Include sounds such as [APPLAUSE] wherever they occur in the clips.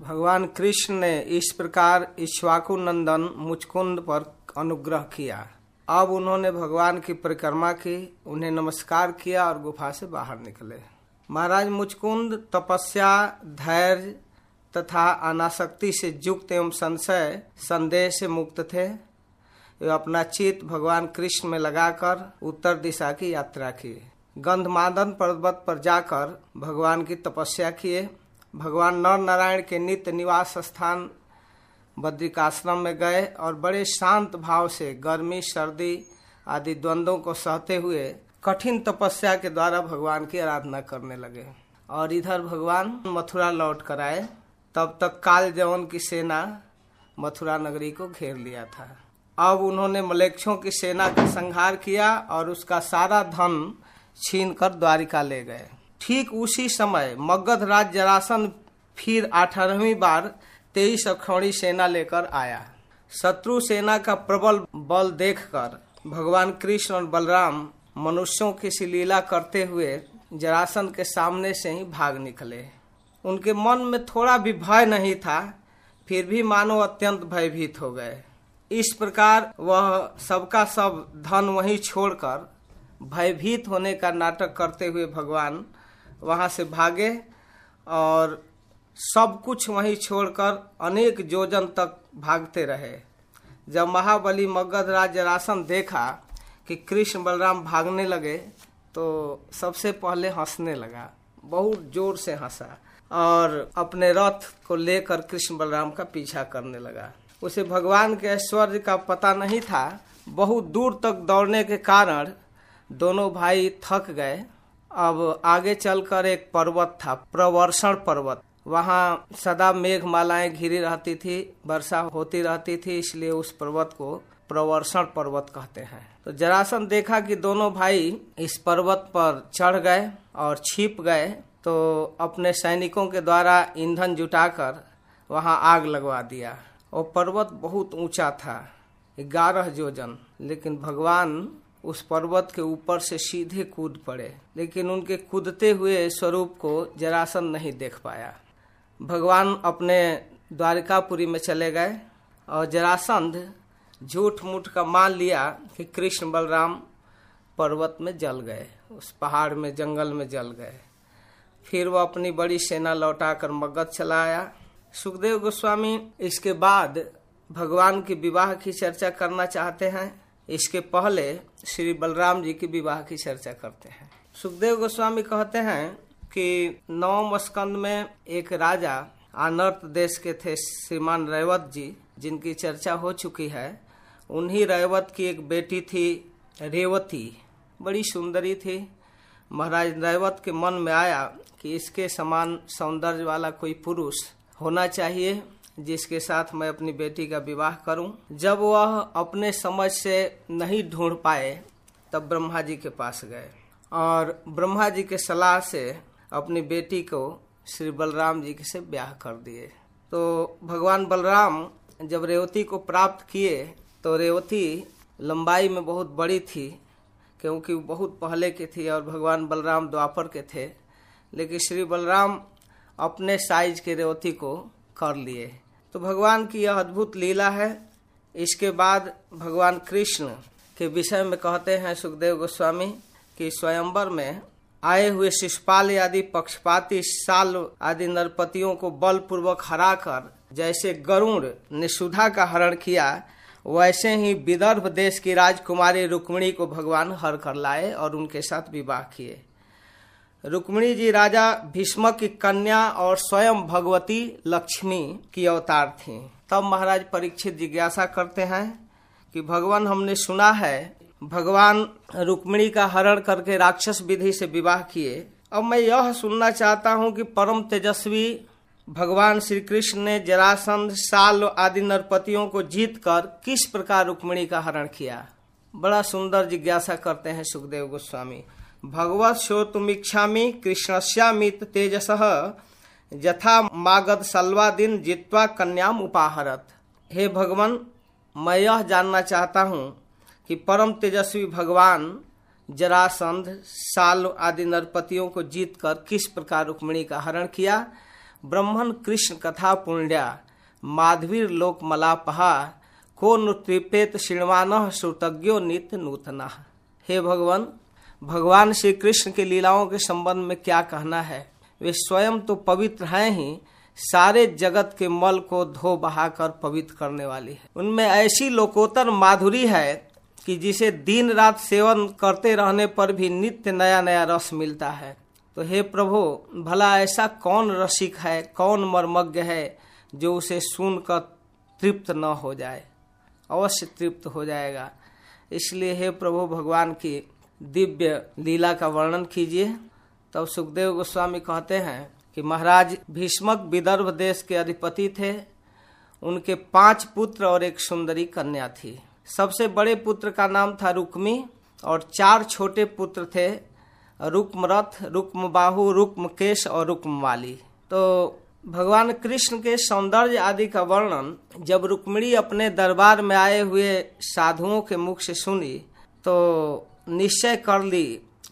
भगवान कृष्ण ने इस प्रकार इश्वाकु नंदन मुचकुंद पर अनुग्रह किया। अब उन्होंने भगवान की परिक्रमा की, उन्हें नमस्कार किया और गुफा से बाहर निकले। महाराज मुचकुंद तपस्या, धैर्य तथा अनासक्ति से युक्त एवं संशय, संदेह से मुक्त थे। वे अपना चित भगवान कृष्ण में लगाकर उत्तर दिशा की यात्रा की। गंधमादन पर्वत पर जाकर भगवान की तपस्या किए। भगवान नर नारायण के नित्य निवास स्थान बद्रिकाश्रम में गए और बड़े शांत भाव से गर्मी, सर्दी आदि द्वंद्वों को सहते हुए कठिन तपस्या के द्वारा भगवान की आराधना करने लगे। और इधर भगवान मथुरा लौट कर आए। तब तक काल जवन की सेना मथुरा नगरी को घेर लिया था। अब उन्होंने मलेक्षों की सेना का संहार किया और उसका सारा धन छीन कर द्वारिका ले गए। ठीक उसी समय मगध राज जरासन फिर अठारहवीं बार तेईस अक्षौणी सेना लेकर आया। शत्रु सेना का प्रबल बल देखकर भगवान कृष्ण और बलराम मनुष्यों की लीला करते हुए जरासन के सामने से ही भाग निकले। उनके मन में थोड़ा भी भय नहीं था, फिर भी मानो अत्यंत भयभीत हो गए। इस प्रकार वह सबका सब धन वहीं छोड़कर भयभीत होने का नाटक करते हुए भगवान वहाँ से भागे और सब कुछ वहीं छोड़कर अनेक जोजन तक भागते रहे। जब महाबली मगध राज जरासन देखा कि कृष्ण बलराम भागने लगे तो सबसे पहले हंसने लगा। बहुत ज़ोर से हंसा और अपने रथ को लेकर कृष्ण बलराम का पीछा करने लगा। उसे भगवान के ऐश्वर्य का पता नहीं था। बहुत दूर तक दौड़ने के कारण दोनों भाई थक गए अब आगे चलकर एक पर्वत था, प्रवर्षण पर्वत। वहाँ सदा मेघ मालाएँ घिरी रहती थी, वर्षा होती रहती थी, इसलिए उस पर्वत को प्रवर्षण पर्वत कहते हैं। तो जरासन देखा कि दोनों भाई इस पर्वत पर चढ़ गए और छिप गए तो अपने सैनिकों के द्वारा ईंधन जुटाकर वहाँ आग लगवा दिया। और पर्वत बहुत ऊँचा था, ग्यारह जोजन, लेकिन भगवान उस पर्वत के ऊपर से सीधे कूद पड़े, लेकिन उनके कूदते हुए स्वरूप को जरासन नहीं देख पाया। भगवान अपने द्वारिकापुरी में चले गए और जरासंध झूठ मूठ का मान लिया कि कृष्ण बलराम पर्वत में जल गए, उस पहाड़ में, जंगल में जल गए। फिर वो अपनी बड़ी सेना लौटाकर मगध चला आया सुखदेव गोस्वामी, इसके बाद भगवान के विवाह की चर्चा करना चाहते हैं। इसके पहले श्री बलराम जी के विवाह की चर्चा करते हैं। सुखदेव गोस्वामी कहते हैं कि नवम स्कंद में एक राजा आनर्त देश के थे श्रीमान रेवत जी, जिनकी चर्चा हो चुकी है। उन्हीं रेवत की एक बेटी थी रेवती। बड़ी सुंदरी थी। महाराज रेवत के मन में आया कि इसके समान सौंदर्य वाला कोई पुरुष होना चाहिए। जिसके साथ मैं अपनी बेटी का विवाह करूँ। जब वह अपने समझ से नहीं ढूंढ पाए, तब ब्रह्मा जी के पास गए और ब्रह्मा जी के सलाह से अपनी बेटी को श्री बलराम जी से ब्याह कर दिए। तो भगवान बलराम जब रेवती को प्राप्त किए तो रेवती लंबाई में बहुत बड़ी थी, क्योंकि वो बहुत पहले की थी और भगवान बलराम द्वापर के थे। लेकिन श्री बलराम अपने साइज़ के रेवती को कर लिए। तो भगवान की यह अद्भुत लीला है। इसके बाद भगवान कृष्ण के विषय में कहते हैं सुखदेव गोस्वामी कि स्वयंवर में आए हुए शिषपाल आदि पक्षपाती साल आदि नरपतियों को बलपूर्वक हराकर जैसे गरुण ने सुधा का हरण किया, वैसे ही विदर्भ देश की राजकुमारी रुक्मिणी को भगवान हर कर लाए और उनके साथ विवाह किए। रुक्मिणी जी राजा भीष्म की कन्या और स्वयं भगवती लक्ष्मी की अवतार थी। तब महाराज परीक्षित जिज्ञासा करते हैं कि भगवान हमने सुना है, भगवान रुक्मिणी का हरण करके राक्षस विधि से विवाह किए। अब मैं यह सुनना चाहता हूँ कि परम तेजस्वी भगवान श्री कृष्ण ने जरासंध, साल आदि नरपतियों को जीत कर किस प्रकार रुक्मिणी का हरण किया? बड़ा सुंदर जिज्ञासा करते हैं सुखदेव गोस्वामी। भगवत श्रोतुमीक्षामी कृष्णश्यामित तेजस। यथा मागध सलवा दिन जित्वा कन्याम उपाहरत। हे भगवान, मैं यह जानना चाहता हूँ कि परम तेजस्वी भगवान, जरासंध, साल आदि नरपतियों को जीतकर किस प्रकार रुक्मिणी का हरण किया? ब्रह्मन कृष्ण कथा पुण्या माधवीर लोक मलापहा, को नुत्रिपेत श्रृणवान श्रुतज्ञो नित्य नूतना। हे भगवान भगवान श्री कृष्ण के लीलाओं के संबंध में क्या कहना है? वे स्वयं तो पवित्र हैं ही, सारे जगत के मल को धो बहाकर पवित्र करने वाली है। उनमें ऐसी लोकोत्तर माधुरी है कि जिसे दिन रात सेवन करते रहने पर भी नित्य नया नया रस मिलता है। तो हे प्रभु, भला ऐसा कौन रसिक है, कौन मर्मज्ञ है, जो उसे सुनकर तृप्त न हो जाए? अवश्य तृप्त हो जाएगा। इसलिए हे प्रभु भगवान की दिव्य लीला का वर्णन कीजिए। तब सुखदेव गोस्वामी कहते हैं कि महाराज भीष्मक विदर्भ देश के अधिपति थे। उनके पाँच पुत्र और एक सुंदरी कन्या थी। सबसे बड़े पुत्र का नाम था रुक्मी और चार छोटे पुत्र थे रुक्मरथ रुक्म बाहु रुक्म केश और रुक्म वाली तो भगवान कृष्ण के सौंदर्य आदि का वर्णन जब रुक्मिणी अपने दरबार में आए हुए साधुओं के मुख से सुनी तो निश्चय कर ली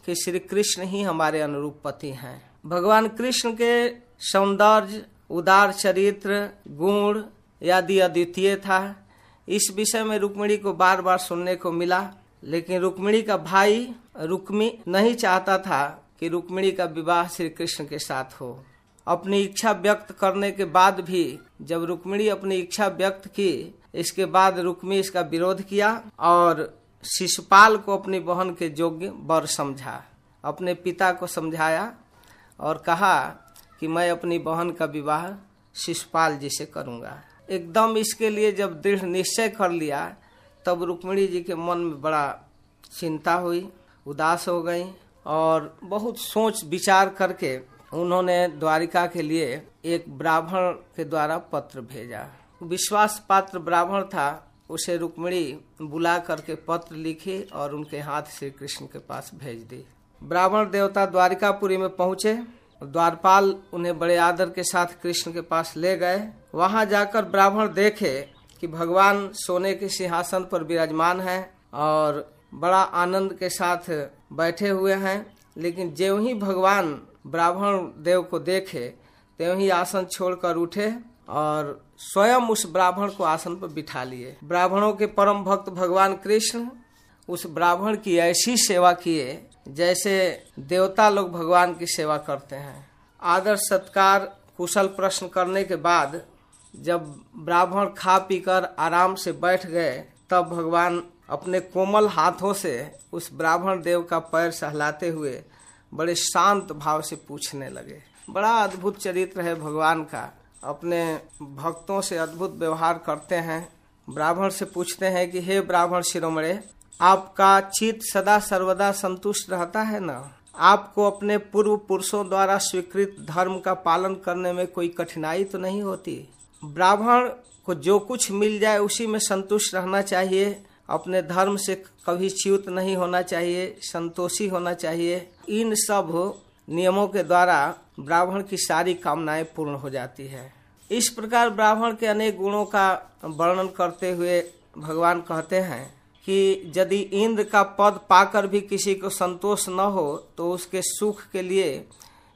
कि श्री कृष्ण ही हमारे अनुरूप पति हैं। भगवान कृष्ण के सौंदर्य, उदार चरित्र गुण आदि अद्वितीय था। इस विषय में रुक्मिणी को बार बार सुनने को मिला, लेकिन रुक्मिणी का भाई रुक्मी नहीं चाहता था कि रुक्मिणी का विवाह श्री कृष्ण के साथ हो। अपनी इच्छा व्यक्त करने के बाद भी, जब रुक्मिणी अपनी इच्छा व्यक्त की, इसके बाद रुक्मी इसका विरोध किया और शिशुपाल को अपनी बहन के योग्य वर समझा, अपने पिता को समझाया और कहा कि मैं अपनी बहन का विवाह शिशुपाल जी से करूँगा। एकदम इसके लिए जब दृढ़ निश्चय कर लिया, तब रुक्मिणी जी के मन में बड़ा चिंता हुई, उदास हो गई और बहुत सोच विचार करके उन्होंने द्वारिका के लिए एक ब्राह्मण के द्वारा पत्र भेजा। विश्वास पात्र ब्राह्मण था उसे रुक्मिणी बुला करके पत्र लिखी और उनके हाथ श्री कृष्ण के पास भेज दी। ब्राह्मण देवता द्वारिकापुरी में पहुँचे। द्वारपाल उन्हें बड़े आदर के साथ कृष्ण के पास ले गए। वहाँ जाकर ब्राह्मण देखे कि भगवान सोने के सिंहासन पर विराजमान है और बड़ा आनंद के साथ बैठे हुए हैं। लेकिन ज्यों ही भगवान ब्राह्मण देव को देखे, त्यों ही आसन छोड़कर उठे और स्वयं उस ब्राह्मण को आसन पर बिठा लिए। ब्राह्मणों के परम भक्त भगवान कृष्ण उस ब्राह्मण की ऐसी सेवा किए, जैसे देवता लोग भगवान की सेवा करते हैं। आदर सत्कार, कुशल प्रश्न करने के बाद जब ब्राह्मण खा पीकर आराम से बैठ गए, तब भगवान अपने कोमल हाथों से उस ब्राह्मण देव का पैर सहलाते हुए बड़े शांत भाव से पूछने लगे। बड़ा अद्भुत चरित्र है भगवान का। अपने भक्तों से अद्भुत व्यवहार करते हैं। ब्राह्मण से पूछते हैं कि, हे ब्राह्मण शिरोमणे, आपका चित सदा सर्वदा संतुष्ट रहता है ना? आपको अपने पूर्व पुरुषों द्वारा स्वीकृत धर्म का पालन करने में कोई कठिनाई तो नहीं होती? ब्राह्मण को जो कुछ मिल जाए, उसी में संतुष्ट रहना चाहिए। अपने धर्म से कभी च्युत नहीं होना चाहिए, संतोषी होना चाहिए। इन सब नियमों के द्वारा ब्राह्मण की सारी कामनाएँ पूर्ण हो जाती है। इस प्रकार ब्राह्मण के अनेक गुणों का वर्णन करते हुए भगवान कहते हैं कि यदि इंद्र का पद पाकर भी किसी को संतोष न हो तो उसके सुख के लिए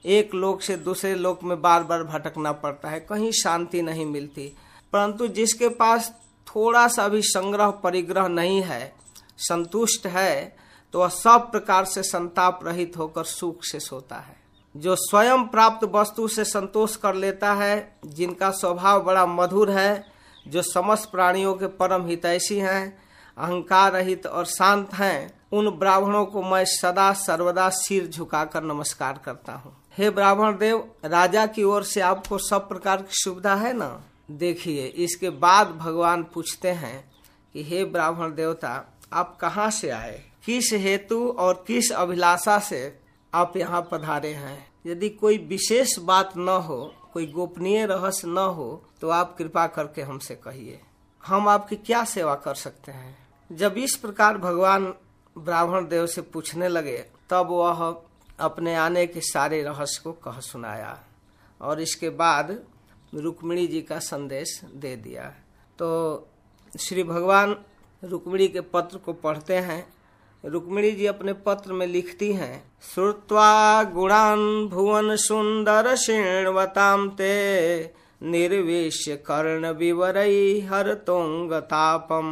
एक लोक से दूसरे लोक में बार बार भटकना पड़ता है, कहीं शांति नहीं मिलती। परंतु जिसके पास थोड़ा सा भी संग्रह परिग्रह नहीं है, संतुष्ट है तो वह सब प्रकार से संताप रहित होकर सुख से सोता है। जो स्वयं प्राप्त वस्तु से संतोष कर लेता है, जिनका स्वभाव बड़ा मधुर है, जो समस्त प्राणियों के परम हितैषी हैं, अहंकार रहित और शांत हैं, उन ब्राह्मणों को मैं सदा सर्वदा सिर झुकाकर नमस्कार करता हूँ। हे ब्राह्मण देव, राजा की ओर से आपको सब प्रकार की सुविधा है ना? देखिए, इसके बाद भगवान पूछते हैं कि, हे ब्राह्मण देवता, आप कहाँ से आए? किस हेतु और किस अभिलाषा से आप यहाँ पधारे हैं। यदि कोई विशेष बात न हो, कोई गोपनीय रहस्य न हो तो आप कृपा करके हमसे कहिए। हम आपकी क्या सेवा कर सकते हैं? जब इस प्रकार भगवान ब्राह्मण देव से पूछने लगे, तब वह अपने आने के सारे रहस्य को कह सुनाया और इसके बाद रुक्मिणी जी का संदेश दे दिया। तो श्री भगवान रुक्मिणी के पत्र को पढ़ते हैं। रुक्मिणी जी अपने पत्र में लिखती हैं श्रुत्वा गुणान भुवन सुंदर श्रेणवताम ते निर्वेश कर्ण विवरई हर तोंग तापम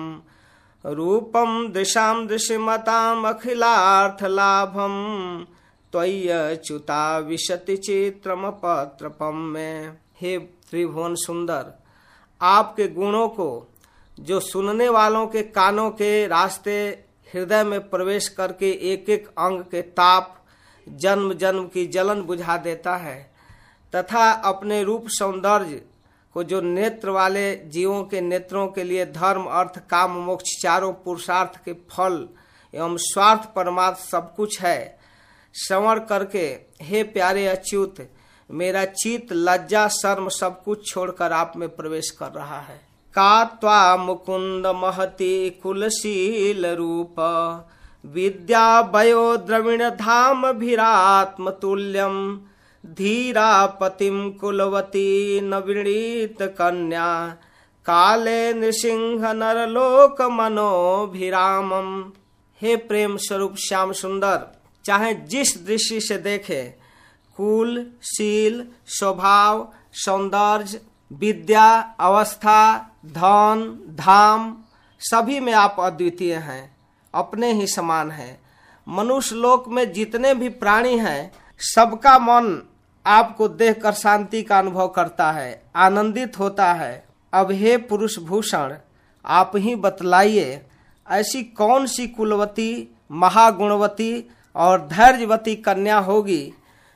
रूपम दिशाम दृश्यमताम अखिलार्थ लाभम त्वय्यच्युता विशति चित्रम पत्रपम में। हे त्रिभुवन सुंदर आपके गुणों को, जो सुनने वालों के कानों के रास्ते हृदय में प्रवेश करके एक एक अंग के ताप जन्म जन्म की जलन बुझा देता है, तथा अपने रूप सौंदर्य को जो नेत्र वाले जीवों के नेत्रों के लिए धर्म, अर्थ, काम, मोक्ष, चारों पुरुषार्थ के फल एवं स्वार्थ परमार्थ सब कुछ है। श्रवण करके, हे प्यारे अच्युत, मेरा चित, लज्जा, शर्म सब कुछ छोड़कर आप में प्रवेश कर रहा है। का मुकुंद महति कुलशील रूप। विद्या वयो द्रविण धाम भीरात्म तुल्यम धीरा पतिम कुलवती नवीणीत कन्या। काले नृसिंह नरलोक मनोभिरामम हे प्रेम स्वरूप श्याम सुंदर, चाहे जिस दृष्टि से देखे, कुल, शील, स्वभाव, सौंदर्य विद्या, अवस्था, धन, धाम, सभी में आप अद्वितीय हैं, अपने ही समान हैं। मनुष्य लोक में जितने भी प्राणी हैं, सबका मन आपको देखकर शांति का अनुभव करता है, आनंदित होता है। अब हे पुरुष भूषण, आप ही बतलाइए, ऐसी कौन सी कुलवती, महागुणवती और धैर्यवती कन्या होगी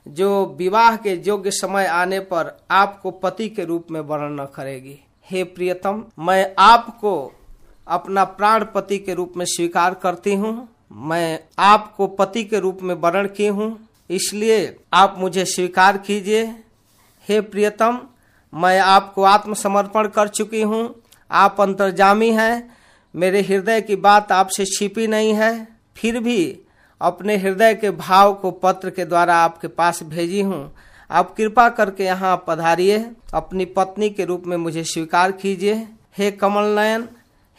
जो विवाह के योग्य समय आने पर आपको पति के रूप में वर्णन करेगी। हे प्रियतम, मैं आपको अपना प्राण पति के रूप में स्वीकार करती हूँ। मैं आपको पति के रूप में वर्ण की हूँ। इसलिए आप मुझे स्वीकार कीजिए। हे प्रियतम, मैं आपको आत्मसमर्पण कर चुकी हूँ। आप अंतर्जामी हैं। मेरे हृदय की बात आपसे छिपी नहीं है। फिर भी अपने हृदय के भाव को पत्र के द्वारा आपके पास भेजी हूँ। आप कृपा करके यहाँ पधारिए। अपनी पत्नी के रूप में मुझे स्वीकार कीजिए। हे कमल नयन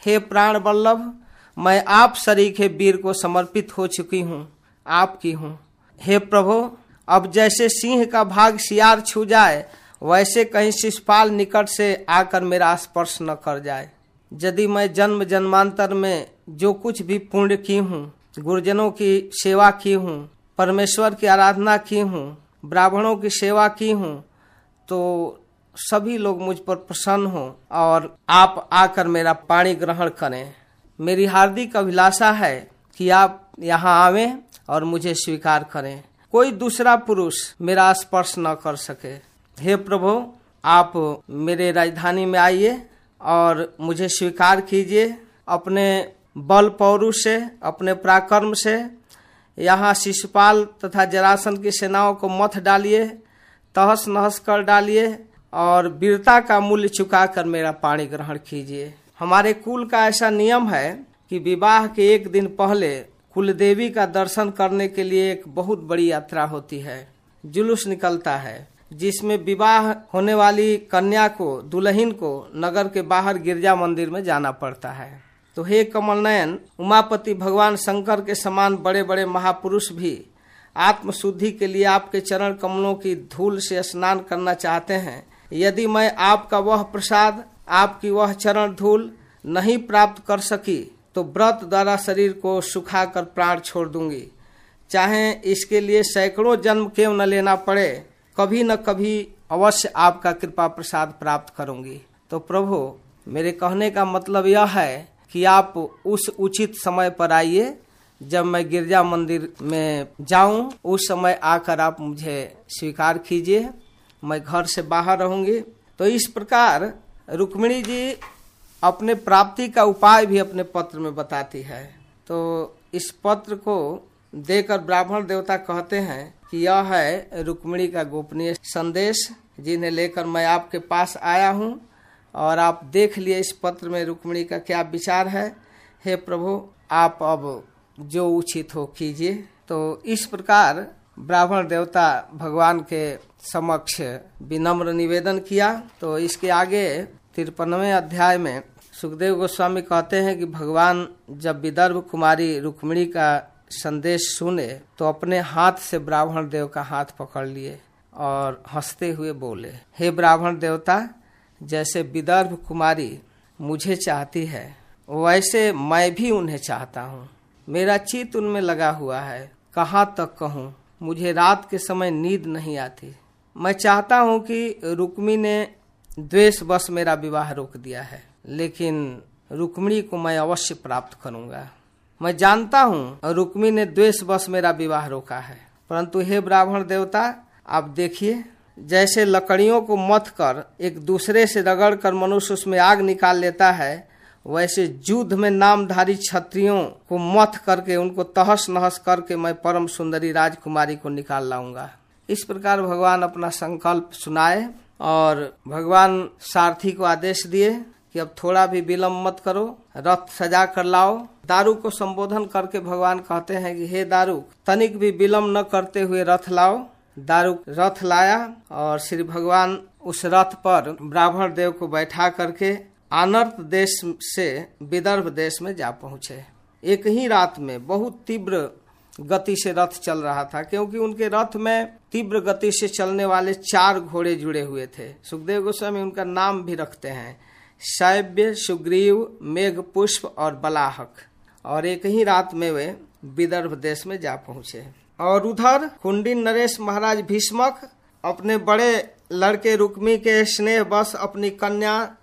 हे प्राण बल्लभ, मैं आप शरीक वीर को समर्पित हो चुकी हूँ, आपकी हूँ। हे प्रभु, अब जैसे सिंह का भाग सियार छू जाए, वैसे कहीं शिषपाल निकट से आकर मेरा स्पर्श न कर जाए। यदि मैं जन्म जन्मांतर में जो कुछ भी पुण्य की हूँ गुरुजनों की सेवा की हूँ, परमेश्वर की आराधना की हूँ, ब्राह्मणों की सेवा की हूँ तो सभी लोग मुझ पर प्रसन्न हो और आप आकर मेरा पानी ग्रहण करें। मेरी हार्दिक अभिलाषा है कि आप यहाँ आवे और मुझे स्वीकार करें। कोई दूसरा पुरुष मेरा स्पर्श न कर सके। हे प्रभु, आप मेरे राजधानी में आइए और मुझे स्वीकार कीजिए। अपने बल पौरुष से, अपने पराक्रम से, यहाँ शिशुपाल तथा जरासन की सेनाओं को मथ डालिए, तहस नहस कर डालिए, और वीरता का मूल्य चुका कर मेरा पानी ग्रहण कीजिए। हमारे कुल का ऐसा नियम है कि विवाह के एक दिन पहले कुल देवी का दर्शन करने के लिए एक बहुत बड़ी यात्रा होती है। जुलूस निकलता है, जिसमें विवाह होने वाली कन्या को, दुल्हन को नगर के बाहर गिरजा मंदिर में जाना पड़ता है। तो हे कमल नयन, उमापति भगवान शंकर के समान बड़े बड़े महापुरुष भी, आत्मशुद्धि के लिए आपके चरण कमलों की धूल से स्नान करना चाहते हैं। यदि मैं आपका वह प्रसाद, आपकी वह चरण धूल नहीं प्राप्त कर सकी तो व्रत द्वारा शरीर को सुखाकर प्राण छोड़ दूँगी। चाहे इसके लिए सैकड़ों जन्म क्यों न लेना पड़े, कभी न कभी अवश्य आपका कृपा प्रसाद प्राप्त करूँगी। तो प्रभु, मेरे कहने का मतलब यह है कि आप उस उचित समय पर आइए, जब मैं गिरजा मंदिर में जाऊँ, उस समय आकर आप मुझे स्वीकार कीजिए। मैं घर से बाहर रहूँगी। तो इस प्रकार रुक्मिणी जी अपने प्राप्ति का उपाय भी अपने पत्र में बताती है। तो इस पत्र को देकर ब्राह्मण देवता कहते हैं कि यह है रुक्मिणी का गोपनीय संदेश, जिन्हें लेकर मैं आपके पास आया हूँ। और आप देख लिए इस पत्र में रुक्मिणी का क्या विचार है? हे प्रभु, आप अब जो उचित हो कीजिए। तो इस प्रकार ब्राह्मण देवता भगवान के समक्ष विनम्र निवेदन किया। तो इसके आगे तिरपनवे अध्याय में सुखदेव गोस्वामी कहते हैं कि भगवान जब विदर्भ कुमारी रुक्मिणी का संदेश सुने तो अपने हाथ से ब्राह्मण देव का हाथ पकड़ लिए और हँसते हुए बोले, हे ब्राह्मण देवता जैसे विदर्भ कुमारी मुझे चाहती है, वैसे मैं भी उन्हें चाहता हूँ। मेरा चित उनमें लगा हुआ है। कहाँ तक कहूँ, मुझे रात के समय नींद नहीं आती। मैं चाहता हूँ कि रुक्मी ने द्वेष बस मेरा विवाह रोक दिया है, लेकिन रुक्मिणी को मैं अवश्य प्राप्त करूँगा। मैं जानता हूँ रुक्मी ने द्वेष बस मेरा विवाह रोका है, परंतु हे ब्राह्मण देवता, आप देखिए। जैसे लकड़ियों को मथ कर एक दूसरे से रगड़ कर मनुष्य उसमें आग निकाल लेता है, वैसे युद्ध में नामधारी क्षत्रियों को मथ करके, उनको तहस नहस करके मैं परम सुंदरी राजकुमारी को निकाल लाऊँगा। इस प्रकार भगवान अपना संकल्प सुनाए और भगवान सारथी को आदेश दिए कि अब थोड़ा भी विलम्ब मत करो, रथ सजा कर लाओ। दारू को संबोधन करके भगवान कहते हैं कि, हे दारू, तनिक भी विलम्ब न करते हुए रथ लाओ। दारू रथ लाया और श्री भगवान उस रथ पर ब्राह्मण देव को बैठा करके आनर्त देश से विदर्भ देश में जा पहुँचे। एक ही रात में बहुत तीव्र गति से रथ चल रहा था, क्योंकि उनके रथ में तीव्र गति से चलने वाले चार घोड़े जुड़े हुए थे। सुखदेव गोस्वामी उनका नाम भी रखते हैं। शैव्य, सुग्रीव, मेघ, पुष्प और बलाहक। और एक ही रात में वे विदर्भ देश में जा पहुँचे। और उधर कुंडी नरेश महाराज भीष्मक अपने बड़े लड़के रुक्मी के स्नेह बस अपनी कन्या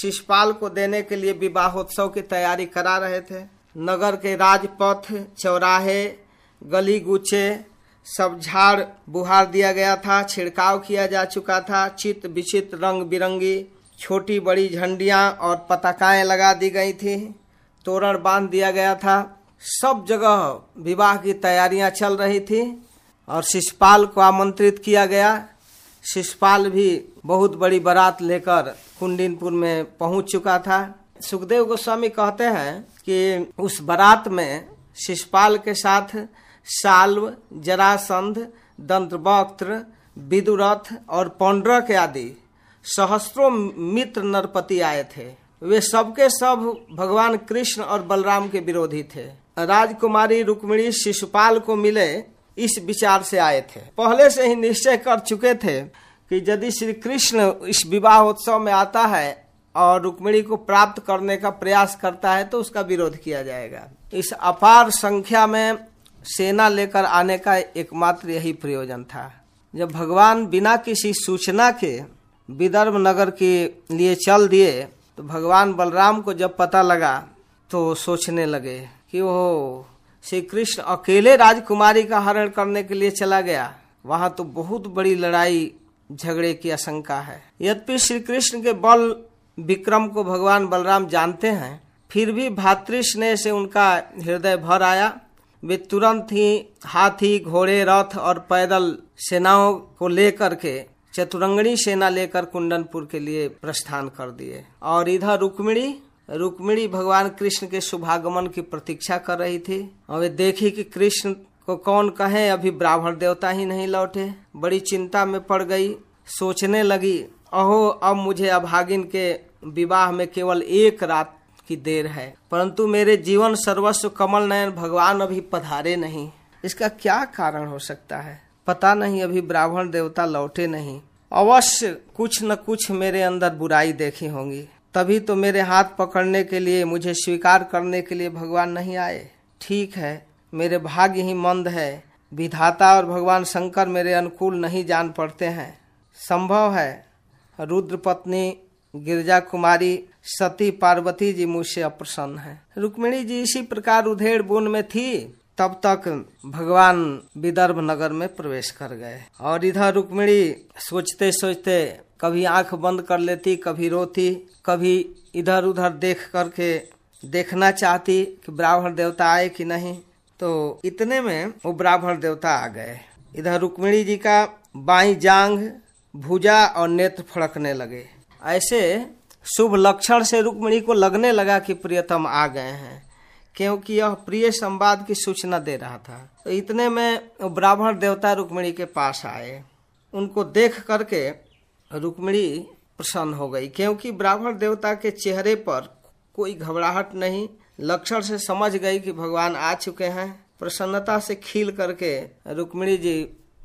शिषपाल को देने के लिए विवाहोत्सव की तैयारी करा रहे थे। नगर के राजपथ, चौराहे गली गुचे सब झाड़ बुहार दिया गया था, छिड़काव किया जा चुका था, चित विचित रंग बिरंगी छोटी बड़ी झंडियाँ और पताकाएँ लगा दी गई थी। तोरण बाँध दिया गया था। सब जगह विवाह की तैयारियाँ चल रही थी और शिषपाल को आमंत्रित किया गया। शिषपाल भी बहुत बड़ी बारात लेकर कुंडिनपुर में पहुँच चुका था। सुखदेव गोस्वामी कहते हैं कि उस बारात में शिषपाल के साथ साल्व जरासंध दंतवक्त्र विदुरथ और पौंड्रक आदि सहस्त्रों मित्र नरपति आए थे। वे सबके सब भगवान कृष्ण और बलराम के विरोधी थे। राजकुमारी रुक्मिणी शिशुपाल को मिले इस विचार से आए थे। पहले से ही निश्चय कर चुके थे कि यदि श्री कृष्ण इस विवाह उत्सव में आता है और रुक्मिणी को प्राप्त करने का प्रयास करता है तो उसका विरोध किया जाएगा। इस अपार संख्या में सेना लेकर आने का एकमात्र यही प्रयोजन था। जब भगवान बिना किसी सूचना के विदर्भ नगर के लिए चल दिए तो भगवान बलराम को जब पता लगा तो सोचने लगे कि वो श्री कृष्ण अकेले राजकुमारी का हरण करने के लिए चला गया। वहाँ तो बहुत बड़ी लड़ाई, झगड़े की आशंका है। यद्यपि श्री कृष्ण के बल विक्रम को भगवान बलराम जानते हैं, फिर भी भातृ स्नेह से उनका हृदय भर आया। वे तुरंत ही हाथी, घोड़े, रथ और पैदल सेनाओं को लेकर के चतुरंगणी सेना लेकर कुंडनपुर के लिए प्रस्थान कर दिए। और इधर रुक्मिणी रुक्मिणी भगवान कृष्ण के शुभागमन की प्रतीक्षा कर रही थी। और वे देखी कि कृष्ण को कौन कहे, अभी ब्राह्मण देवता ही नहीं लौटे। बड़ी चिंता में पड़ गई। सोचने लगी, अहो, अब मुझे अभागिन के विवाह में केवल एक रात की देर है। परंतु मेरे जीवन सर्वस्व कमल नयन भगवान अभी पधारे नहीं। इसका क्या कारण हो सकता है? पता नहीं, अभी ब्राह्मण देवता लौटे नहीं। अवश्य कुछ न कुछ मेरे अंदर बुराई देखी होंगी। तभी तो मेरे हाथ पकड़ने के लिए, मुझे स्वीकार करने के लिए भगवान नहीं आए। ठीक है, मेरे भाग्य ही मंद है। विधाता और भगवान शंकर मेरे अनुकूल नहीं जान पड़ते हैं। संभव है रुद्र पत्नी गिरजा कुमारी, सती पार्वती जी मुझसे अप्रसन्न है। रुक्मिणी जी इसी प्रकार उधेड़ बुन में थी, तब तक भगवान विदर्भ नगर में प्रवेश कर गए। और इधर रुक्मिणी सोचते सोचते कभी आँख बंद कर लेती, कभी रोती कभी इधर उधर देख करके देखना चाहती कि ब्राह्मण देवता आए कि नहीं तो इतने में वो ब्राह्मण देवता आ गए। इधर रुक्मिणी जी का बाई जांग भुजा और नेत्र फड़कने लगे। ऐसे शुभ लक्षण से रुक्मिणी को लगने लगा कि प्रियतम आ गए हैं, क्योंकि यह प्रिय संवाद की सूचना दे रहा था। तो इतने में ब्राह्मण देवता रुक्मिणी के पास आए। उनको देख करके रुक्मिणी प्रसन्न हो गई, क्योंकि ब्राह्मण देवता के चेहरे पर कोई घबराहट नहीं। लक्षण से समझ गई कि भगवान आ चुके हैं। प्रसन्नता से खील करके रुक्मिणी जी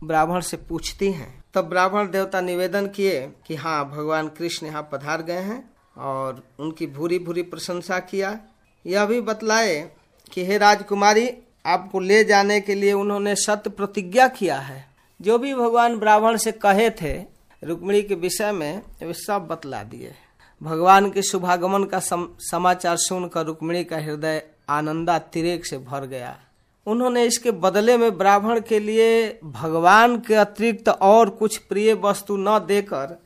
ब्राह्मण से पूछती हैं। तब ब्राह्मण देवता निवेदन किए कि हाँ भगवान कृष्ण यहाँ पधार गए हैं और उनकी भूरी भूरी प्रशंसा किया। यह भी बतलाए कि हे राजकुमारी, आपको ले जाने के लिए उन्होंने सत्य प्रतिज्ञा किया है। जो भी भगवान ब्राह्मण से कहे थे रुक्मिणी के विषय में वे सब बतला दिए। भगवान के शुभागमन का सम, समाचार सुनकर रुक्मिणी का हृदय आनंदातिरेक से भर गया। उन्होंने इसके बदले में ब्राह्मण के लिए भगवान के अतिरिक्त और कुछ प्रिय वस्तु न देकर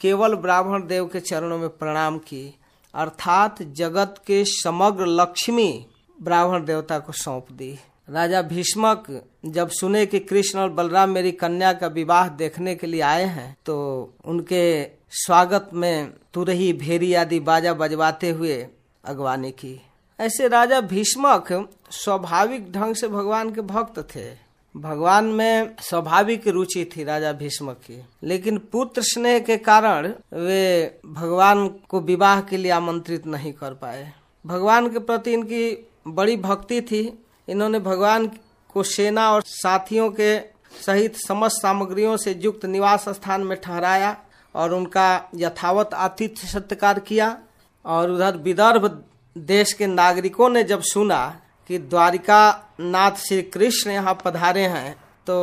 केवल ब्राह्मण देव के चरणों में प्रणाम की। अर्थात जगत के समग्र लक्ष्मी ब्राह्मण देवता को सौंप दी। राजा भीष्मक जब सुने कि कृष्ण और बलराम मेरी कन्या का विवाह देखने के लिए आए हैं तो उनके स्वागत में तुरही भेरी आदि बाजा बजवाते हुए अगवानी की। ऐसे राजा भीष्मक स्वाभाविक ढंग से भगवान के भक्त थे। भगवान में स्वाभाविक रुचि थी राजा भीष्मक की। लेकिन पुत्र स्नेह के कारण वे भगवान को विवाह के लिए आमंत्रित नहीं कर पाए। भगवान के प्रति इनकी बड़ी भक्ति थी। इन्होंने भगवान को सेना और साथियों के सहित समस्त सामग्रियों से युक्त निवास स्थान में ठहराया और उनका यथावत आतिथ्य सत्कार किया। और उधर विदर्भ देश के नागरिकों ने जब सुना कि द्वारिका नाथ श्री कृष्ण यहाँ पधारे हैं तो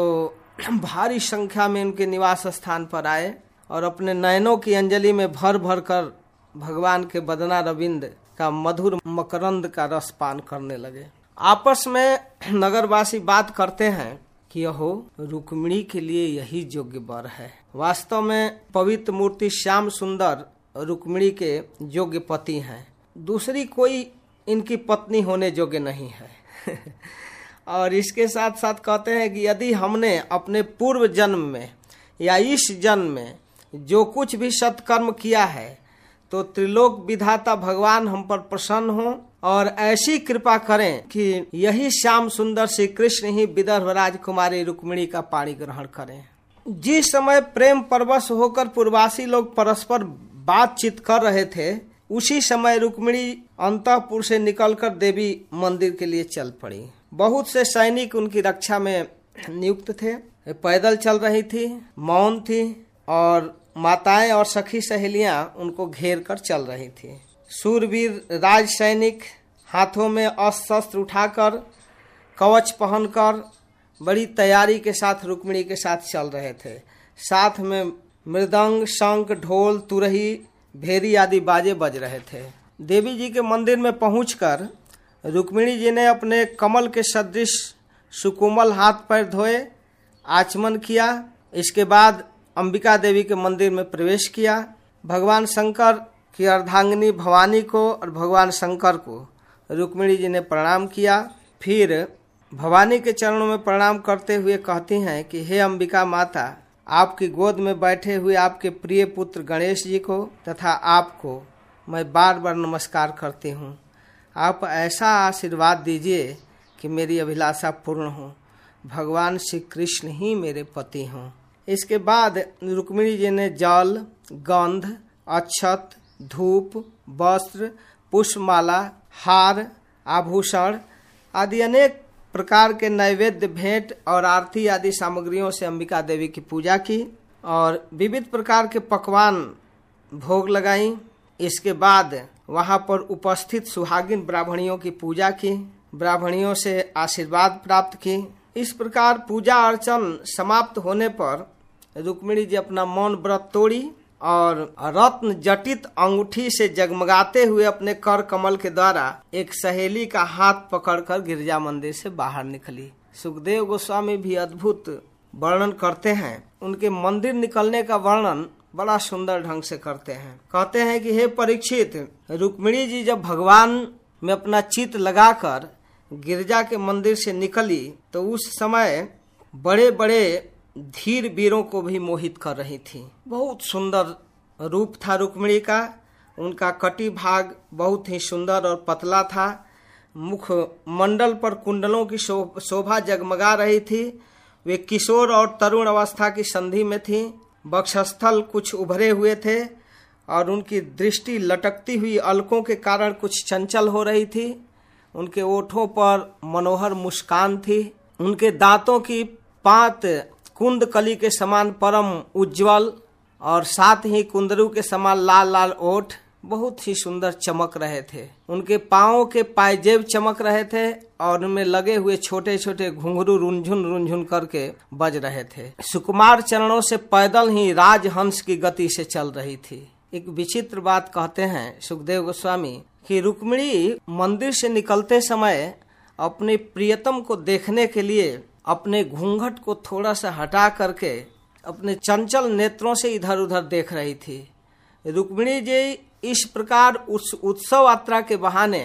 [CLEARS THROAT] भारी संख्या में उनके निवास स्थान पर आए और अपने नयनों की अंजलि में भर भर कर भगवान के बदना रविंद का मधुर मकरंद का रस पान करने लगे। आपस में नगरवासी बात करते हैं कि यहो रुक्मिणी के लिए यही योग्य वर है। वास्तव में पवित्र मूर्ति श्याम सुंदर रुक्मिणी के योग्य पति हैं। दूसरी कोई इनकी पत्नी होने योग्य नहीं है। [LAUGHS] और इसके साथ साथ कहते हैं कि यदि हमने अपने पूर्व जन्म में या इस जन्म में जो कुछ भी सत्कर्म किया है तो त्रिलोक विधाता भगवान हम पर प्रसन्न हो और ऐसी कृपा करें कि यही श्याम सुंदर श्री कृष्ण ही विदर्भ राजकुमारी रुक्मिणी का पाणी ग्रहण करें। जिस समय प्रेम परवश होकर पूर्वासी लोग परस्पर बातचीत कर रहे थे, उसी समय रुक्मिणी अंतपुर से निकलकर देवी मंदिर के लिए चल पड़ी। बहुत से सैनिक उनकी रक्षा में नियुक्त थे। पैदल चल रही थी, मौन थी और माताएँ और सखी सहेलियाँ उनको घेर कर चल रही थी। सूरवीर राज सैनिक हाथों में अस्त्र उठाकर, कवच पहनकर, बड़ी तैयारी के साथ, रुक्मिणी के साथ चल रहे थे। साथ में मृदंग, शंख, ढोल, तुरही, भेरी आदि बाजे बज रहे थे। देवी जी के मंदिर में पहुंचकर, रुक्मिणी जी ने अपने कमल के सदृश सुकोमल हाथ पैर धोए, आचमन किया। इसके बाद अंबिका देवी के मंदिर में प्रवेश किया। भगवान शंकर की अर्धांगिनी भवानी को और भगवान शंकर को रुक्मिणी जी ने प्रणाम किया। फिर भवानी के चरणों में प्रणाम करते हुए कहती हैं कि, हे अंबिका माता, आपकी गोद में बैठे हुए आपके प्रिय पुत्र गणेश जी को तथा आपको मैं बार बार नमस्कार करती हूँ। आप ऐसा आशीर्वाद दीजिए कि मेरी अभिलाषा पूर्ण हो। भगवान श्री कृष्ण ही मेरे पति हों। इसके बाद रुक्मिणी जी ने जल, गंध, अक्षत धूप, वस्त्र, पुष्पमाला, हार, आभूषण आदि अनेक प्रकार के नैवेद्य, भेंट और आरती आदि सामग्रियों से अंबिका देवी की पूजा की और विविध प्रकार के पकवान भोग लगाई। इसके बाद वहाँ पर उपस्थित सुहागिन ब्राह्मणियों की पूजा की, ब्राह्मणियों से आशीर्वाद प्राप्त की। इस प्रकार पूजा अर्चन समाप्त होने पर रुक्मिणी जी अपना मौन व्रत तोड़ी। और रत्न जटित अंगूठी से जगमगाते हुए अपने कर कमल के द्वारा एक सहेली का हाथ पकड़कर गिरजा मंदिर से बाहर निकली। सुखदेव गोस्वामी भी अद्भुत वर्णन करते हैं। उनके मंदिर निकलने का वर्णन बड़ा सुंदर ढंग से करते हैं। कहते हैं कि, हे परीक्षित, रुक्मिणी जी जब भगवान में अपना चित लगाकर गिरजा के मंदिर से निकली तो उस समय बड़े बड़े धीर वीरों को भी मोहित कर रही थी। बहुत सुंदर रूप था रुक्मिणी का। उनका कटी भाग बहुत ही सुंदर और पतला था। मुख मंडल पर कुंडलों की शोभा जगमगा रही थी। वे किशोर और तरुण अवस्था की संधि में थी। बक्षस्थल कुछ उभरे हुए थे और उनकी दृष्टि लटकती हुई अलकों के कारण कुछ चंचल हो रही थी। उनके ओठों पर मनोहर मुस्कान थी। उनके दांतों की पात कुंद कली के समान परम उज्जवल और साथ ही कुंदरू के समान लाल लाल ओठ बहुत ही सुंदर चमक रहे थे। उनके पाओ के पायजेब चमक रहे थे और उनमें लगे हुए छोटे छोटे घुंघरू रुंझुन रुंझुन करके बज रहे थे। सुकुमार चरणों से पैदल ही राजहंस की गति से चल रही थी। एक विचित्र बात कहते हैं, सुखदेव गोस्वामी, कि रुक्मिणी मंदिर से निकलते समय अपने प्रियतम को देखने के लिए अपने घूंघट को थोड़ा सा हटा करके अपने चंचल नेत्रों से इधर उधर देख रही थी। रुक्मिणी जी इस प्रकार उस उत्सव यात्रा के बहाने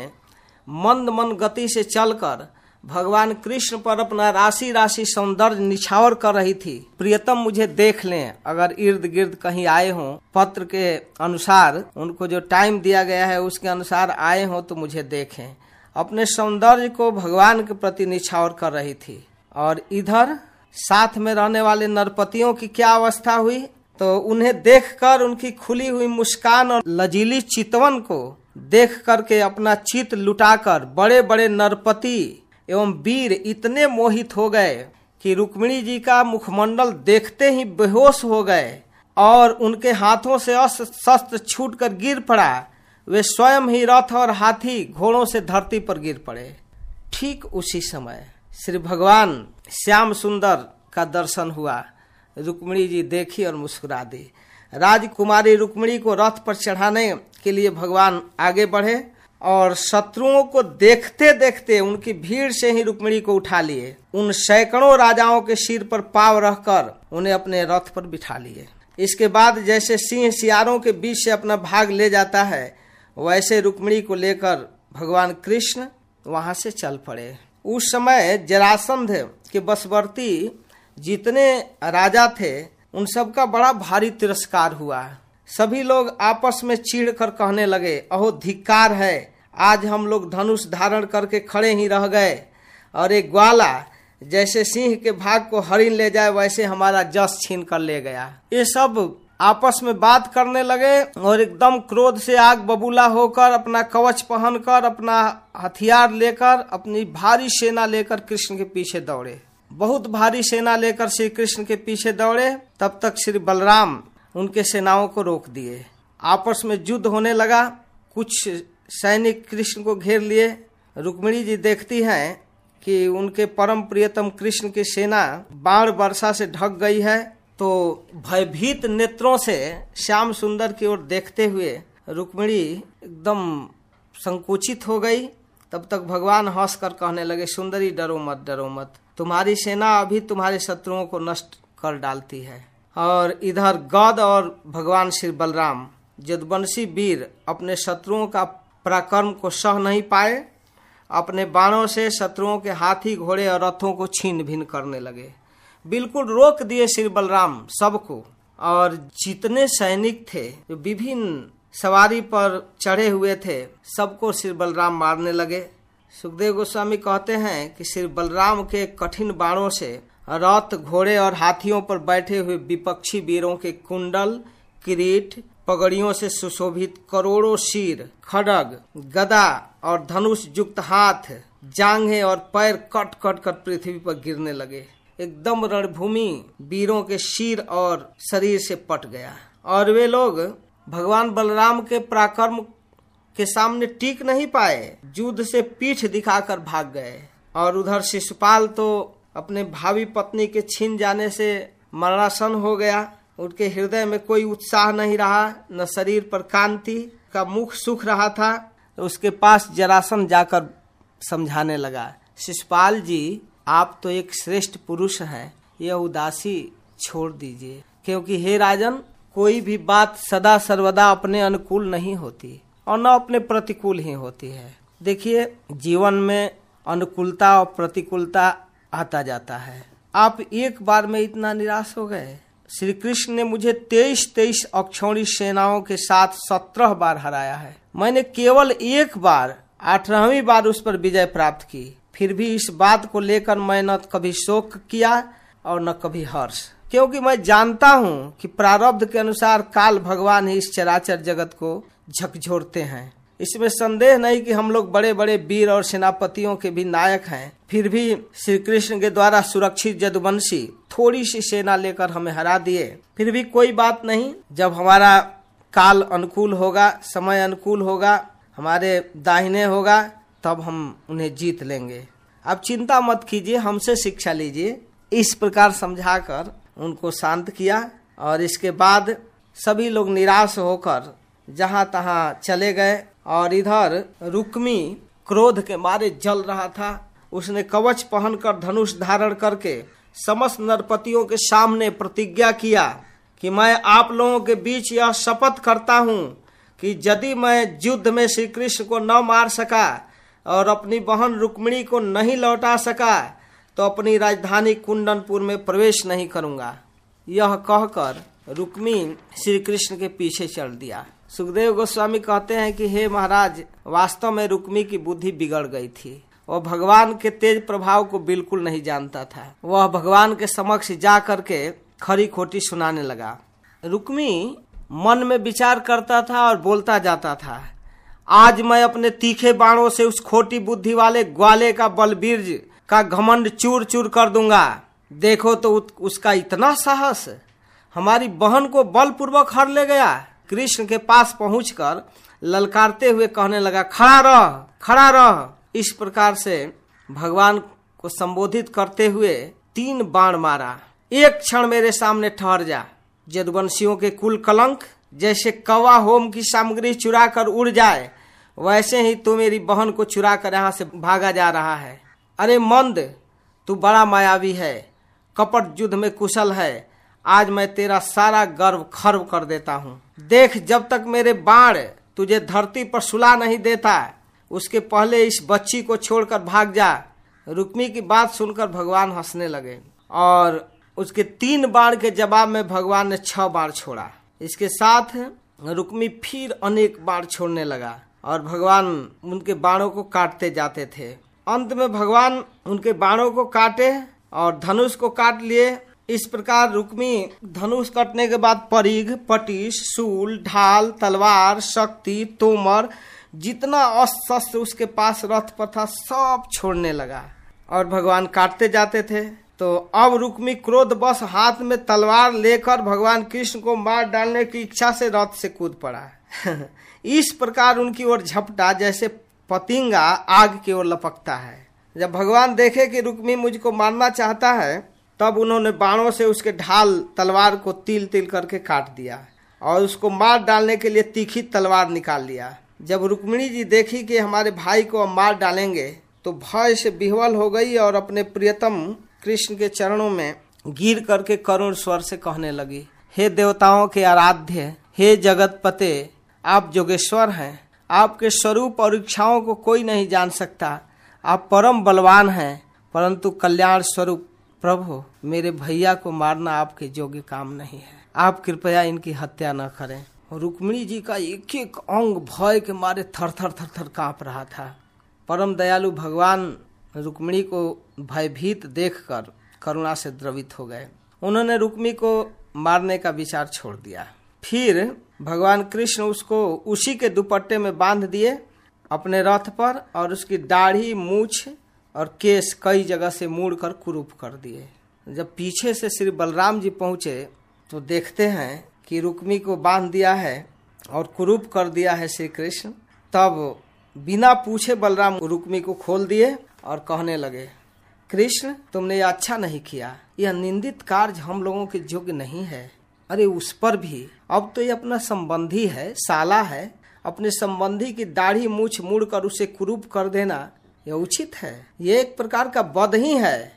मंद मंद गति से चलकर भगवान कृष्ण पर अपना राशि राशि सौंदर्य निछावर कर रही थी। प्रियतम, मुझे देख लें, अगर इर्द गिर्द कहीं आए हों, पत्र के अनुसार, उनको जो टाइम दिया गया है, उसके अनुसार आए हों तो मुझे देखें। अपने सौंदर्य को भगवान के प्रति निछावर कर रही थी। और इधर साथ में रहने वाले नरपतियों की क्या अवस्था हुई? तो उन्हें देखकर, उनकी खुली हुई मुस्कान और लजीली चितवन को देख करके अपना चित लुटाकर बड़े बड़े नरपति एवं वीर इतने मोहित हो गए कि रुक्मिणी जी का मुखमंडल देखते ही बेहोश हो गए और उनके हाथों से अस्त्र शस्त्र छूट कर गिर पड़ा। वे स्वयं ही रथ और हाथी घोड़ों से धरती पर गिर पड़े। ठीक उसी समय श्री भगवान श्याम सुंदर का दर्शन हुआ। रुक्मिणी जी देखी और मुस्कुरा दी। राजकुमारी रुक्मिणी को रथ पर चढ़ाने के लिए भगवान आगे बढ़े और शत्रुओं को देखते देखते उनकी भीड़ से ही रुक्मिणी को उठा लिए। उन सैकड़ों राजाओं के सिर पर पाव रखकर उन्हें अपने रथ पर बिठा लिए। इसके बाद जैसे सिंह सियारों के बीच से अपना भाग ले जाता है, वैसे रुक्मिणी को लेकर भगवान कृष्ण वहाँ से चल पड़े। उस समय जरासंध के बसवर्ती जितने राजा थे, उन सबका बड़ा भारी तिरस्कार हुआ। सभी लोग आपस में चिढ़ कर कहने लगे, अहो, धिक्कार है। आज हम लोग धनुष धारण करके खड़े ही रह गए। और एक ग्वाला जैसे सिंह के भाग को हरिण ले जाए, वैसे हमारा जस छीन कर ले गया। ये सब आपस में बात करने लगे और एकदम क्रोध से आग बबूला होकर, अपना कवच पहनकर, अपना हथियार लेकर, अपनी भारी सेना लेकर कृष्ण के पीछे दौड़े। बहुत भारी सेना लेकर श्री कृष्ण के पीछे दौड़े। तब तक श्री बलराम उनके सेनाओं को रोक दिए। आपस में युद्ध होने लगा। कुछ सैनिक कृष्ण को घेर लिए। रुक्मिणी जी देखती हैं कि उनके परम प्रियतम कृष्ण की सेना बाढ़ वर्षा से ढक गई है। तो भयभीत नेत्रों से श्याम सुंदर की ओर देखते हुए रुक्मिणी एकदम संकुचित हो गई। तब तक भगवान हंस कर कहने लगे, सुंदरी, डरो मत डरो मत। तुम्हारी सेना अभी तुम्हारे शत्रुओं को नष्ट कर डालती है। और इधर गद और भगवान श्री बलराम, जदवंशी वीर अपने शत्रुओं का पराक्रम को सह नहीं पाए। अपने बाणों से शत्रुओं के हाथी घोड़े और रथों को छीन भिन करने लगे। बिल्कुल रोक दिए श्री बलराम सबको। और जितने सैनिक थे, जो विभिन्न सवारी पर चढ़े हुए थे, सबको श्री बलराम मारने लगे। सुखदेव गोस्वामी कहते हैं कि श्री बलराम के कठिन बाणों से रथ घोड़े और हाथियों पर बैठे हुए विपक्षी वीरों के कुंडल, किरीट, पगड़ियों से सुशोभित करोड़ों शीर, खड़ग, गदा और धनुष युक्त हाथ, जांघे और पैर कट कट कर पृथ्वी पर गिरने लगे। एकदम रणभूमि वीरों के शीर और शरीर से पट गया। और वे लोग भगवान बलराम के पराक्रम के सामने टीक नहीं पाए, युद्ध से पीठ दिखाकर भाग गए। और उधर शिशुपाल तो अपने भावी पत्नी के छीन जाने से मरणासन हो गया। उनके हृदय में कोई उत्साह नहीं रहा, न शरीर पर कांति का मुख सुख रहा था। तो उसके पास जरासन जाकर समझाने लगा, शिशपाल जी आप तो एक श्रेष्ठ पुरुष हैं यह उदासी छोड़ दीजिए। क्योंकि हे राजन, कोई भी बात सदा सर्वदा अपने अनुकूल नहीं होती, और न अपने प्रतिकूल ही होती है। देखिए, जीवन में अनुकूलता और प्रतिकूलता आता जाता है। आप एक बार में इतना निराश हो गए। श्री कृष्ण ने मुझे तेईस तेईस अक्षौणी सेनाओं के साथ सत्रह बार हराया है। मैंने केवल एक बार, अठारहवीं बार उस पर विजय प्राप्त की। फिर भी इस बात को लेकर मैं न कभी शोक किया और न कभी हर्ष। क्योंकि मैं जानता हूँ कि प्रारब्ध के अनुसार काल भगवान ही इस चराचर जगत को झकझोरते हैं। इसमें संदेह नहीं कि हम लोग बड़े बड़े वीर और सेनापतियों के भी नायक हैं। फिर भी श्री कृष्ण के द्वारा सुरक्षित जदुवंशी थोड़ी सी सेना लेकर हमें हरा दिए। फिर भी कोई बात नहीं, जब हमारा काल अनुकूल होगा, समय अनुकूल होगा, हमारे दाहिने होगा तब हम उन्हें जीत लेंगे। अब चिंता मत कीजिए, हमसे शिक्षा लीजिए। इस प्रकार समझाकर उनको शांत किया और इसके बाद सभी लोग निराश होकर जहाँ तहां चले गए और इधर रुक्मी क्रोध के मारे जल रहा था। उसने कवच पहनकर धनुष धारण करके समस्त नरपतियों के सामने प्रतिज्ञा किया कि मैं आप लोगों के बीच यह शपथ करता हूँ कि यदि मैं युद्ध में श्री कृष्ण को न मार सका और अपनी बहन रुक्मिणी को नहीं लौटा सका तो अपनी राजधानी कुंडनपुर में प्रवेश नहीं करूँगा। यह कहकर रुक्मी श्री कृष्ण के पीछे चल दिया। सुखदेव गोस्वामी कहते हैं कि, हे महाराज, वास्तव में रुक्मी की बुद्धि बिगड़ गई थी। वह भगवान के तेज प्रभाव को बिल्कुल नहीं जानता था। वह भगवान के समक्ष जा करके खरी खोटी सुनाने लगा। रुक्मी मन में विचार करता था और बोलता जाता था आज मैं अपने तीखे बाणों से उस खोटी बुद्धि वाले ग्वाले का बलबीर का घमंड चूर चूर कर दूँगा। देखो तो उसका इतना साहस। हमारी बहन को बलपूर्वक हर ले गया। कृष्ण के पास पहुंचकर ललकारते हुए कहने लगा, खड़ा रह खड़ा रह। इस प्रकार से भगवान को संबोधित करते हुए तीन बाण मारा। एक क्षण मेरे सामने ठहर जा। जदवंशियों के कुल कलंक, जैसे कवा होम की सामग्री चुरा कर उड़ जाए वैसे ही तू मेरी बहन को चुरा कर यहाँ से भागा जा रहा है। अरे मंद, तू बड़ा मायावी है। कपट युद्ध में कुशल है। आज मैं तेरा सारा गर्व खर्व कर देता हूँ। देख, जब तक मेरे बाण तुझे धरती पर सुला नहीं देता, उसके पहले इस बच्ची को छोड़कर भाग जा। रुक्मी की बात सुनकर भगवान हंसने लगे और उसके तीन बाण के जवाब में भगवान ने छह बार छोड़ा। इसके साथ रुक्मी फिर अनेक बार छोड़ने लगा। और भगवान उनके बाणों को काटते जाते थे। अंत में भगवान उनके बाणों को काटे और धनुष को काट लिए। इस प्रकार रुक्मी धनुष कटने के बाद परिघ, पटिश सूल ढाल, तलवार, शक्ति, तोमर, जितना अस्त्र उसके पास रथ पर था सब छोड़ने लगा और भगवान काटते जाते थे। तो अब रुक्मी क्रोध बस हाथ में तलवार लेकर भगवान कृष्ण को मार डालने की इच्छा से रथ से कूद पड़ा। [LAUGHS] इस प्रकार उनकी ओर झपटा, जैसे पतिंगा आग की ओर लपकता है। जब भगवान देखे कि रुक्मी मुझको मारना चाहता है, तब उन्होंने बाणों से उसके ढाल, तलवार को तिल तिल करके काट दिया और उसको मार डालने के लिए तीखी तलवार निकाल लिया। जब रुक्मिणी जी देखी कि हमारे भाई को हम मार डालेंगे तो भय से बिहवल हो गई और अपने प्रियतम कृष्ण के चरणों में गिर करके करुण स्वर से कहने लगी, हे देवताओं के आराध्य, हे जगत पते आप जोगेश्वर हैं। आपके स्वरूप और इच्छाओं को कोई नहीं जान सकता। आप परम बलवान हैं, परंतु कल्याण स्वरूप प्रभु, मेरे भैया को मारना आपके योग्य काम नहीं है। आप कृपया इनकी हत्या न करें। रुक्मिणी जी का एक एक अंग भय के मारे थर थर थर थर काँप रहा था। परम दयालु भगवान रुक्मिणी को भयभीत देखकर करुणा से द्रवित हो गए। उन्होंने रुक्मी को मारने का विचार छोड़ दिया। फिर भगवान कृष्ण उसको उसी के दुपट्टे में बाँध दिए अपने रथ पर और उसकी दाढ़ी, मूछ और केस कई जगह से मुड़ कर कुरूप कर दिए। जब पीछे से श्री बलराम जी पहुँचे तो देखते हैं कि रुक्मी को बाँध दिया है और कुरूप कर दिया है श्री कृष्ण। तब बिना पूछे बलराम रुक्मी को खोल दिए और कहने लगे, कृष्ण, तुमने यह अच्छा नहीं किया। यह निंदित कार्य हम लोगों के योग्य नहीं है। अरे उस पर भी। अब तो ये अपना संबंधी है, साला है। अपने संबंधी की दाढ़ी मूछ मुड़ कर उसे कुरूप कर देना यह उचित है। ये एक प्रकार का बद ही है।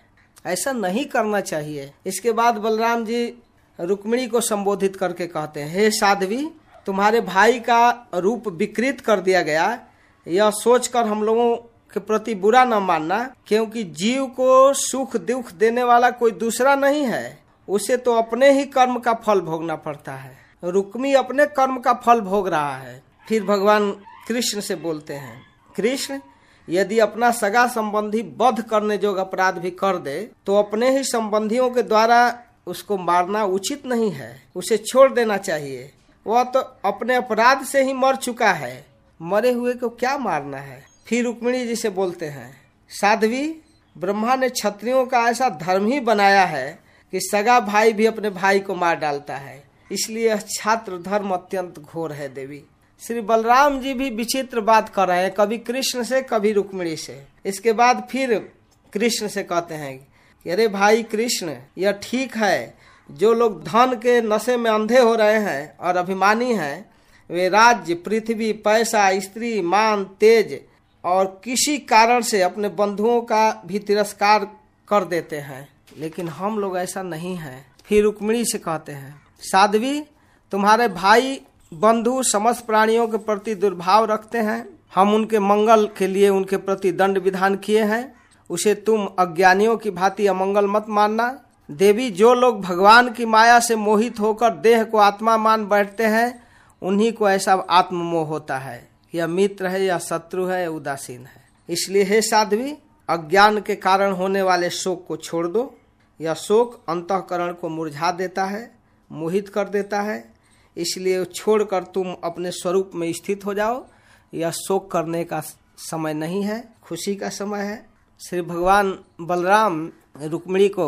ऐसा नहीं करना चाहिए। इसके बाद बलराम जी रुक्मिणी को संबोधित करके कहते हैं, हे साध्वी, तुम्हारे भाई का रूप विकृत कर दिया गया। यह सोचकर हम लोगों के प्रति बुरा न मानना, क्योंकि जीव को सुख दुख देने वाला कोई दूसरा नहीं है। उसे तो अपने ही कर्म का फल भोगना पड़ता है। रुक्मी अपने कर्म का फल भोग रहा है। फिर भगवान कृष्ण से बोलते हैं, कृष्ण, यदि अपना सगा संबंधी बध करने जोग अपराध भी कर दे तो अपने ही संबंधियों के द्वारा उसको मारना उचित नहीं है। उसे छोड़ देना चाहिए। वह तो अपने अपराध से ही मर चुका है। मरे हुए को क्या मारना है? फिर रुक्मिणी जी से बोलते हैं, साध्वी, ब्रह्मा ने क्षत्रियों का ऐसा धर्म ही बनाया है कि सगा भाई भी अपने भाई को मार डालता है। इसलिए छात्र धर्म अत्यंत घोर है देवी। श्री बलराम जी भी विचित्र बात कर रहे हैं, कभी कृष्ण से, कभी रुक्मिणी से। इसके बाद फिर कृष्ण से कहते हैं कि, अरे भाई कृष्ण, यह ठीक है। जो लोग धन के नशे में अंधे हो रहे हैं और अभिमानी हैं, वे राज्य, पृथ्वी, पैसा, स्त्री, मान, तेज और किसी कारण से अपने बंधुओं का भी तिरस्कार कर देते हैं। लेकिन हम लोग ऐसा नहीं है। फिर रुक्मिणी से कहते हैं, साध्वी, तुम्हारे भाई, बंधु, समस्त प्राणियों के प्रति दुर्भाव रखते हैं। हम उनके मंगल के लिए उनके प्रति दंड विधान किए हैं। उसे तुम अज्ञानियों की भांति अमंगल मत मानना। देवी, जो लोग भगवान की माया से मोहित होकर देह को आत्मा मान बैठते हैं, उन्हीं को ऐसा आत्ममोह होता है। या मित्र है या शत्रु है या उदासीन है। इसलिए हे साध्वी, अज्ञान के कारण होने वाले शोक को छोड़ दो। यह शोक अंतकरण को मुरझा देता है, मोहित कर देता है, इसलिए छोड़कर तुम अपने स्वरूप में स्थित हो जाओ। यह शोक करने का समय नहीं है, खुशी का समय है। श्री भगवान बलराम रुक्मिणी को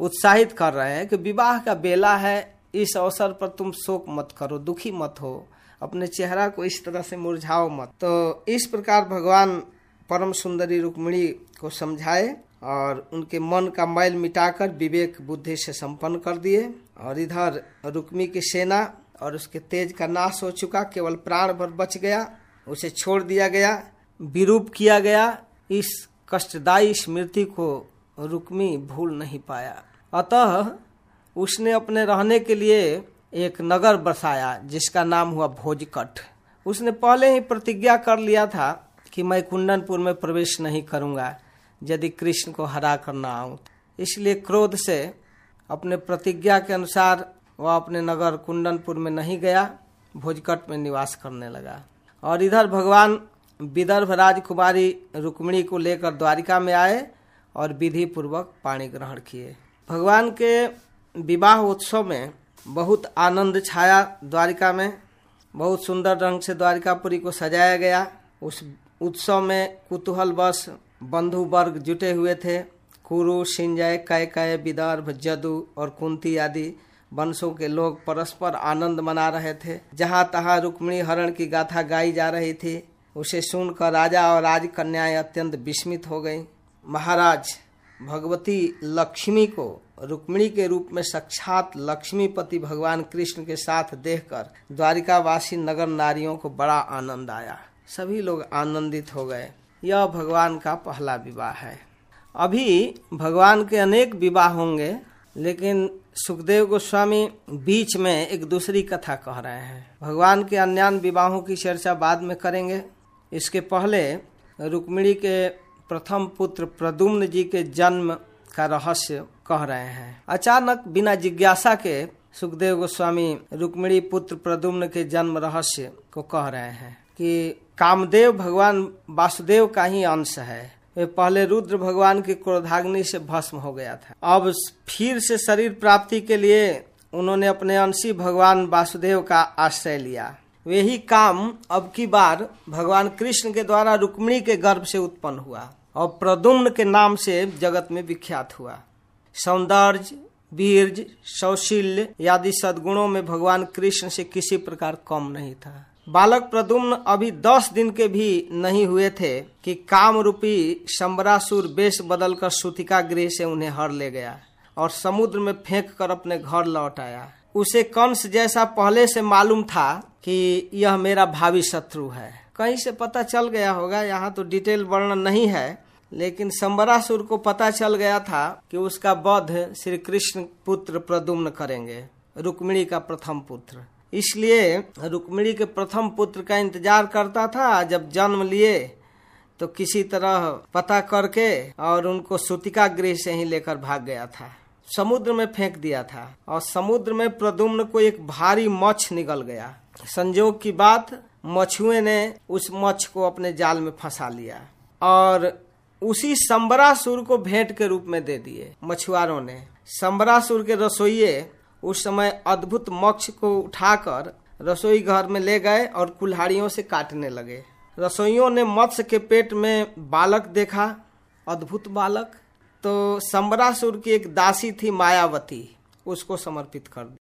उत्साहित कर रहे हैं कि विवाह का बेला है, इस अवसर पर तुम शोक मत करो, दुखी मत हो, अपने चेहरा को इस तरह से मुरझाओ मत। तो इस प्रकार भगवान परम सुंदरी रुक्मिणी को समझाए। और उनके मन का मैल मिटाकर विवेक बुद्धि से संपन्न कर दिए और इधर रुक्मी की सेना और उसके तेज का नाश हो चुका, केवल प्राण भर बच गया, उसे छोड़ दिया गया, विरूप किया गया। इस कष्टदायी स्मृति को रुक्मी भूल नहीं पाया। अतः उसने अपने रहने के लिए एक नगर बसाया, जिसका नाम हुआ भोजकट। उसने पहले ही प्रतिज्ञा कर लिया था कि मैं कुंडनपुर में प्रवेश नहीं करूँगा। यदि कृष्ण को हरा कर न आऊँ। इसलिए क्रोध से अपने प्रतिज्ञा के अनुसार वह अपने नगर कुंडनपुर में नहीं गया, भोजकट में निवास करने लगा। और इधर भगवान विदर्भ राजकुमारी रुक्मिणी को लेकर द्वारिका में आए और विधि पूर्वक पाणी ग्रहण किए। भगवान के विवाह उत्सव में बहुत आनंद छाया द्वारिका में। बहुत सुंदर ढंग से द्वारिकापुरी को सजाया गया। उस उत्सव में कुतूहल बस बंधु वर्ग जुटे हुए थे। कुरु सिंजय कै कै विदर्भ जदु और कुंती आदि वंशों के लोग परस्पर आनंद मना रहे थे। जहाँ तहाँ रुक्मिणी हरण की गाथा गाई जा रही थी, उसे सुनकर राजा और राजकन्याएँ अत्यंत विस्मित हो गईं। महाराज, भगवती लक्ष्मी को रुक्मिणी के रूप में साक्षात लक्ष्मीपति भगवान कृष्ण के साथ देखकर द्वारिकावासी नगर नारियों को बड़ा आनंद आया। सभी लोग आनंदित हो गए। यह भगवान का पहला विवाह है। अभी भगवान के अनेक विवाह होंगे, लेकिन सुखदेव गोस्वामी बीच में एक दूसरी कथा कह रहे हैं। भगवान के अन्य विवाहों की चर्चा बाद में करेंगे। इसके पहले रुक्मिणी के प्रथम पुत्र प्रदुम्न जी के जन्म का रहस्य कह रहे हैं। अचानक बिना जिज्ञासा के सुखदेव गोस्वामी रुक्मिणी पुत्र प्रदुम्न के जन्म रहस्य को कह रहे हैं कि कामदेव भगवान वासुदेव का ही अंश है। वे पहले रुद्र भगवान की क्रोधाग्नि से भस्म हो गया था। अब फिर से शरीर प्राप्ति के लिए उन्होंने अपने अंशी भगवान वासुदेव का आश्रय लिया। वही काम अब की बार भगवान कृष्ण के द्वारा रुक्मिणी के गर्भ से उत्पन्न हुआ और प्रदुम्न के नाम से जगत में विख्यात हुआ। सौंदर्य वीर्ज सौशील्य आदि सदगुणों में भगवान कृष्ण से किसी प्रकार कम नहीं था। बालक प्रदुम्न अभी दस दिन के भी नहीं हुए थे कि काम रूपी शंबरासुर बेश बदलकर सुतिका गृह से उन्हें हर ले गया और समुद्र में फेंक कर अपने घर लौट आया। उसे कंस जैसा पहले से मालूम था कि यह मेरा भावी शत्रु है। कहीं से पता चल गया होगा, यहाँ तो डिटेल वर्णन नहीं है, लेकिन संबरासुर को पता चल गया था कि उसका वध श्री कृष्ण पुत्र प्रदुम्न करेंगे, रुक्मिणी का प्रथम पुत्र। इसलिए रुक्मिणी के प्रथम पुत्र का इंतज़ार करता था जब जन्म लिए। तो किसी तरह पता करके और उनको सुतिका गृह से ही लेकर भाग गया था। समुद्र में फेंक दिया था और समुद्र में प्रदुम्न को एक भारी मच्छ निकल गया। संजोग की बात, मछुए ने उस मच्छ को अपने जाल में फंसा लिया और उसी संबरासुर को भेंट के रूप में दे दिए मछुआरों ने। संबरासुर के रसोइये उस समय अद्भुत मक्ष को उठाकर रसोई घर में ले गए और कुल्हाड़ियों से काटने लगे। रसोइयों ने मत्स्य के पेट में बालक देखा, अद्भुत बालक। तो संबरासुर की एक दासी थी मायावती, उसको समर्पित कर दी